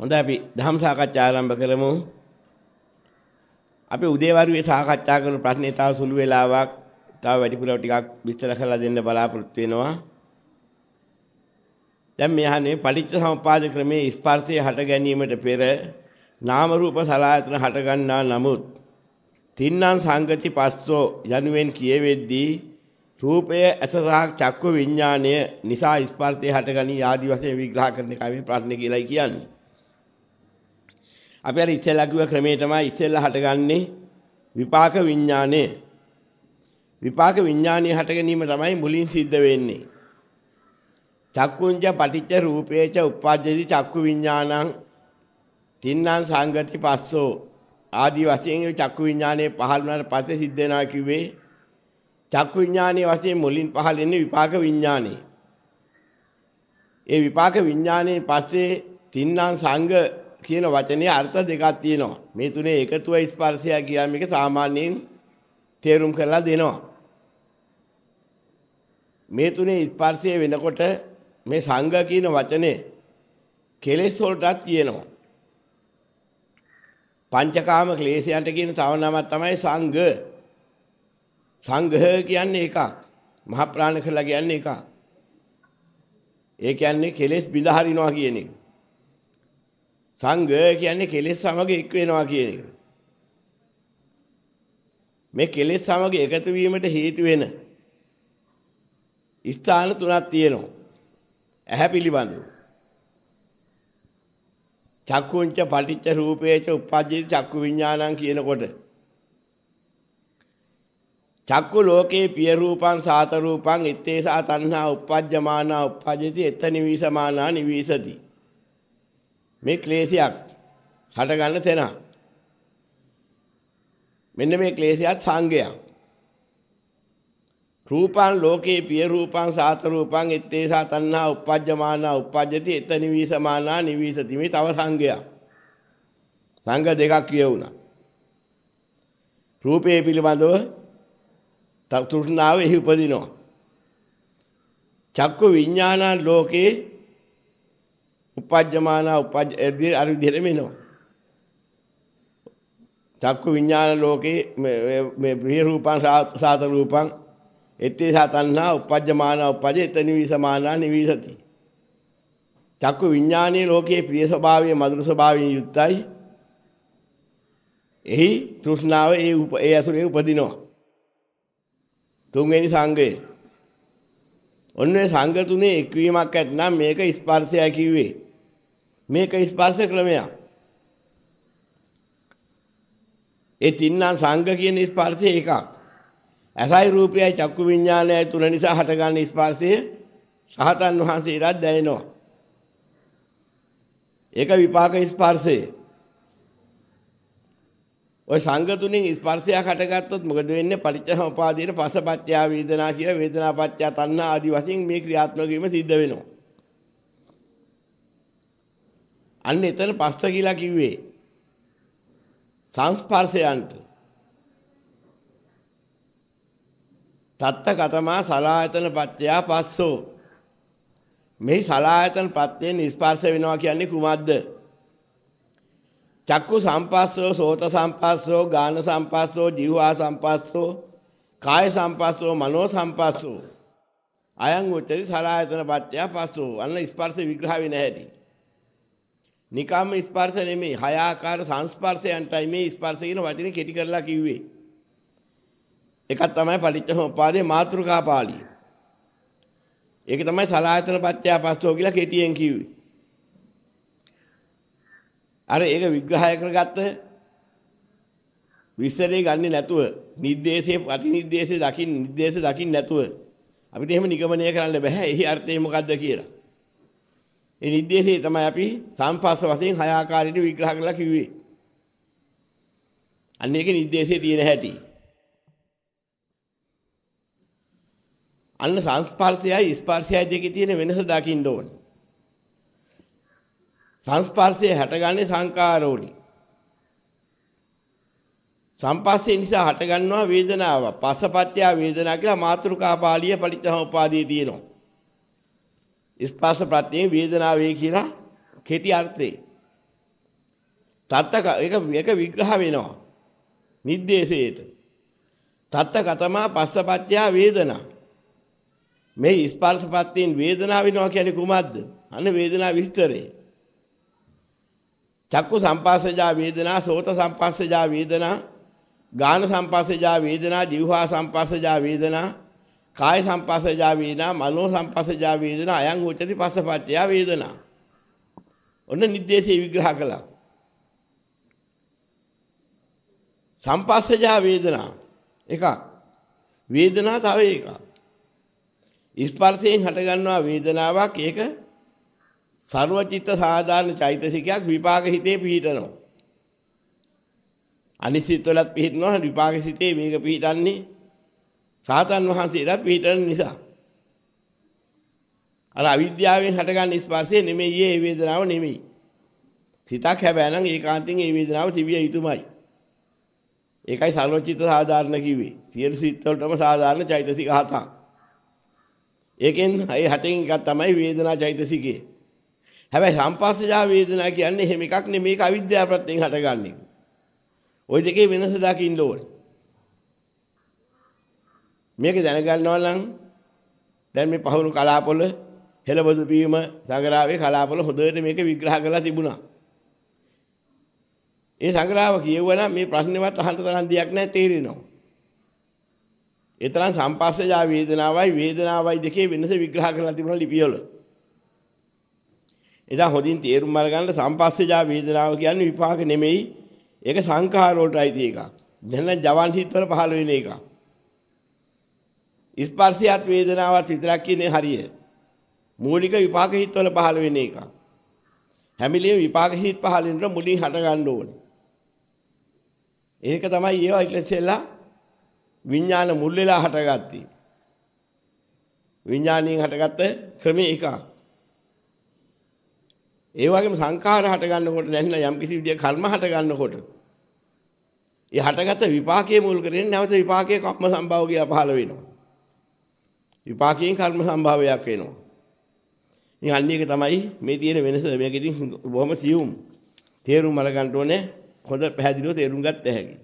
හොඳයි අපි ධම් සාකච්ඡා ආරම්භ කරමු. අපි උදේවරුේ සාකච්ඡා කරන ප්‍රශ්නේ තව සුළු වෙලාවක් තව වැඩිපුර ටිකක් විස්තර කරලා දෙන්න බලාපොරොත්තු වෙනවා. දැන් මෙහානේ පටිච්ච සමුපාද ක්‍රමයේ ස්පර්ශය හට ගැනීමට පෙර නාම රූප සලආයතන හට ගන්නා නමුත් තින්නම් සංගති පස්සෝ යනුවෙන් කියවෙද්දී රූපය අසසහක් චක්කු විඥාණය නිසා ස්පර්ශය හටගනී ආදි වශයෙන් විග්‍රහ කරන එකයි මේ ප්‍රශ්නේ කියලායි කියන්නේ. අපි අර ඉස්සෙල්ලා කිව්ව ක්‍රමේ තමයි ඉස්සෙල්ලා හටගන්නේ විපාක විඥාණය. විපාක විඥාණය හට ගැනීම තමයි මුලින් සිද්ධ වෙන්නේ. චක්කුංජ පටිච්ච රූපේච උප්පජ්ජති චක්කු විඥානං තින්නම් සංගති පස්සෝ ආදි වශයෙන් චක්කු විඥානයේ පහළ වුණාට පස්සේ සිද්ධ වෙනවා කිව්වේ චක්කු විඥානයේ වශයෙන් මුලින් පහළ වෙන්නේ විපාක විඥානේ. ඒ විපාක විඥානයේ පස්සේ තින්නම් සංග කියන වචනේ අර්ථ දෙකක් තියෙනවා. මේ තුනේ එකතුව ස්පර්ශය කියන මේක සාමාන්‍යයෙන් තේරුම් කරලා දෙනවා. මේ තුනේ ස්පර්ශය වෙනකොට මේ සංඝ කියන වචනේ කෙලෙස් වලටත් කියනවා. පංචකාම ක්ලේශයන්ට කියන තව නමක් තමයි සංඝ. සංඝ කියන්නේ එකක්. මහ ප්‍රාණ කියලා කියන්නේ එකක්. ඒ කියන්නේ කෙලෙස් බිඳ හරිනවා කියන එක. සංඝ කියන්නේ කෙලෙස් සමග එක් වෙනවා කියන එක. මේ කෙලෙස් සමග එකතු වීමට හේතු වෙන ස්ථාන තුනක් තියෙනවා. ඇහැ පිළිබඳව. චක්කුංච පටිච්ච රූපේච උප්පජ්ජති චක්කු විඥානං කියනකොට චක්කු ලෝකේ පිය රූපං සාත රූපං ඉත්තේසා තණ්හා උප්පජ්ජමානා උප්පජ්ජති එත නිවිසමානා නිවිසති මේ ක්ලේශයක් හට ගන්න තැන මෙන්න මේ ක්ලේශයත් සංගයක් රූපං ලෝකේ පිය රූපං සාත රූපං ඉත්තේසා තණ්හා uppajjamaana uppajjati එත නිවිසමානා නිවිසති. මේ තව සංගයක් සංග දෙකක් කියවුණා. රූපේ පිළිබඳව තෘෂ්ණාව එහි උපදිනවා. චක්කු විඥාන ලෝකේ uppajjamaana uppajj එදී අර විදිහට මෙනවා චක්කු විඥාන ලෝකේ මේ ප්‍රිය රූපං සාත රූපං එත්තේසා තණ්හා උපජ්ජමාන උපජ්ජේත නිවිසමානා නිවිසති. චක්කු විඥානයේ ලෝකයේ ප්‍රිය ස්වභාවයේ මధుර ස්වභාවයෙන් යුක්තයි. එහි තෘෂ්ණාව ඒ ඒ අසුරේ උපදිනවා. තුන්වෙනි සංගය. ඔන්නේ සංග තුනේ එක්වීමක් ඇත්නම් මේක ස්පර්ශය කිව්වේ. මේක ස්පර්ශ ක්‍රමයක්. ඒ තින්නම් සංඝ කියන ස්පර්ශය එකක්. ඇසයි රූපයයි චක්කු විඤ්ඤාණයයි තුන නිසා හටගන්න ස්පර්ශය රහතන් වහන්සේලාට දැනෙනවා. ඒක විපාක ස්පර්ශය. ওই සංඝ තුنين ස්පර්ශයක් හටගත්තොත් මොකද වෙන්නේ? පටිච්චසමුපාදයේ පස්සපත්ත්‍ය වේදනා කියලා වේදනාපත්ත්‍ය තණ්හා ආදී වශයෙන් මේ ක්‍රියාත්මක වීම සිද්ධ වෙනවා. අන්න එතන පස්ස කියලා කිව්වේ සංස්පර්ශයන්ට. තත්ත කතමා සලායතන පත්‍යා පස්සෝ. මේ සලායතන පත්‍යෙන් ස්පර්ශ වෙනවා කියන්නේ කුමක්ද? චක්කු සම්පස්සෝ සෝත සම්පස්සෝ ගාන සම්පස්සෝ ජීවා සම්පස්සෝ කාය සම්පස්සෝ මනෝ සම්පස්සෝ. අයං උච්චති සලායතන පත්‍යා පස්සෝ. අන්න ස්පර්ශ විග්‍රහ වෙන හැටි. නිකම්ම ස්පර්ශ නෙමෙයි හය ආකාර සංස්පර්ශයන්ටයි මේ ස්පර්ශ කියන වචනේ කෙටි කරලා කිව්වේ. එකක් තමයි පටිච්චසමුප්පාදේ මාතෘකා පාළිය. ඒක තමයි සලායතන පත්‍ය පස්සෝ කියලා කෙටියෙන් කිව්වේ. අර ඒක විග්‍රහය කරගත්ත විස්තරේ ගන්නේ නැතුව නිर्देशයේ ප්‍රතිනිर्देशයේ දකින් නිर्देशය දකින් නැතුව අපිට එහෙම නිගමනය කරන්න බෑ එහි අර්ථය මොකද්ද කියලා. ඒ නිर्देशය තමයි අපි සංපස්ස වශයෙන් හය ආකාරයට විග්‍රහ කරලා කිව්වේ. අන්න ඒකේ නිर्देशය තියෙන හැටි. අන්න සංස්පර්ශයයි ස්පර්ශයයි දෙකේ තියෙන වෙනස දකින්න ඕනේ. සංස්පර්ශය හැටගන්නේ සංකාරෝනේ. සංපස්සේ නිසා හටගන්නවා වේදනාව. පස්සපත්‍ය වේදනාව කියලා මාතෘකා පාළිය පරිත්‍යාම උපාදී තියෙනවා. ස්පර්ශ ප්‍රත්‍යයෙන් වේදනාවේ කියලා කෙටි අර්ථේ. තත්ත එක එක විග්‍රහ වෙනවා. නිද්දේශයට. තත්ත කතමා පස්සපච්චය වේදනා. මේ ස්පර්ශපත්තෙන් වේදනාව වෙනවා කියන්නේ කුමක්ද? අන්න වේදනා විස්තරේ. චක්කු සම්පස්සජා වේදනා, සෝත සම්පස්සජා වේදනා, ගාන සම්පස්සජා වේදනා, જીවහා සම්පස්සජා වේදනා, කාය සම්පස්සජා වේදනා, මනෝ සම්පස්සජා වේදනා, අයං උච්චති පස්සපච්චය වේදනා. ඔන්න නිද්දේශේ විග්‍රහ කළා. සම්පස්සජා වේදනා එකක්. වේදනා තව එකක්. ස්පර්ශයෙන් හටගන්නා වේදනාවක් ඒක ਸਰවචිත්ත සාධාරණ චෛතසිකයක් විපාක හිතේ පිහිටනවා. අනිසිත වලත් පිහිටනවා විපාක සිතේ මේක පිහිටන්නේ සාතන් වහන්සේලා පිහිටන නිසා. අර අවිද්‍යාවෙන් හටගන්න ස්පර්ශය නෙමෙයි ඒ වේදනාව නෙමෙයි. සිතක් හැබැයි නම් ඒකාන්තයෙන් ඒ වේදනාව තිබිය යුතුමයි. ඒකයි සර්වචිත්ත සාධාරණ කිව්වේ. සියලු සිත් වලටම සාධාරණ චෛතසික හතක්. ඒකෙන් ඒ හතෙන් එකක් තමයි වේදනා චෛතසිකේ. හැබැයි සම්පස්සජා වේදනා කියන්නේ එහෙම එකක් නෙමෙයි මේක අවිද්‍යාව ප්‍රත්‍යයෙන් හටගන්නේ. ওই දෙකේ වෙනස දකින්න ඕනේ. මේක දැනගන්නවා නම් දැන් මේ පහුණු කලාපොළ හෙළබදු පීම සංග්‍රහයේ කලාපොළ හොඳට මේක විග්‍රහ කරලා තිබුණා. ඒ සංග්‍රහව කියවුවා මේ ප්‍රශ්නේවත් අහන්න තරම් දෙයක් නැහැ තේරෙනවා. ඒ තරම් සම්පස්සජා වේදනාවයි වේදනාවයි දෙකේ වෙනස විග්‍රහ කරලා තිබුණා ලිපිවල. එදා හොඳින් තේරුම් අරගන්න සම්පස්සජා වේදනාව කියන්නේ විපාක නෙමෙයි. ඒක සංඛාර වලට අයිති එකක්. දැන් ජවන් හිත්වල පහළ වෙන එකක්. ස්පර්ශයත් වේදනාවත් විතරක් කියන්නේ හරිය. මූලික විපාක හිත්වල පහළ වෙන එකක්. හැමිලිය විපාක හිත් පහළ වෙනට මුලින් හට ගන්න ඕනේ. ඒක තමයි ඒවා ඉතින්සෙල්ලා විඥාන මුල් වෙලා හටගත්තේ. විඥාණයෙන් හටගත්ත ක්‍රමයේ එකක්. ඒ වගේම සංඛාර හට ගන්නකොට නැත්නම් යම් කිසි විදිය කර්ම හට ගන්නකොට ඒ හටගත්ත විපාකයේ මුල් කරගෙන නැවත විපාකයේ කම්ම සම්භව කියලා පහළ වෙනවා. විපාකයෙන් කර්ම සම්භාවයක් වෙනවා. ඉතින් අන්න එක තමයි මේ තියෙන වෙනස. මේක ඉතින් බොහොම සියුම්. තේරුම් අරගන්න ඕනේ. හොඳ පැහැදිලිව තේරුම් ගත්ත හැකියි.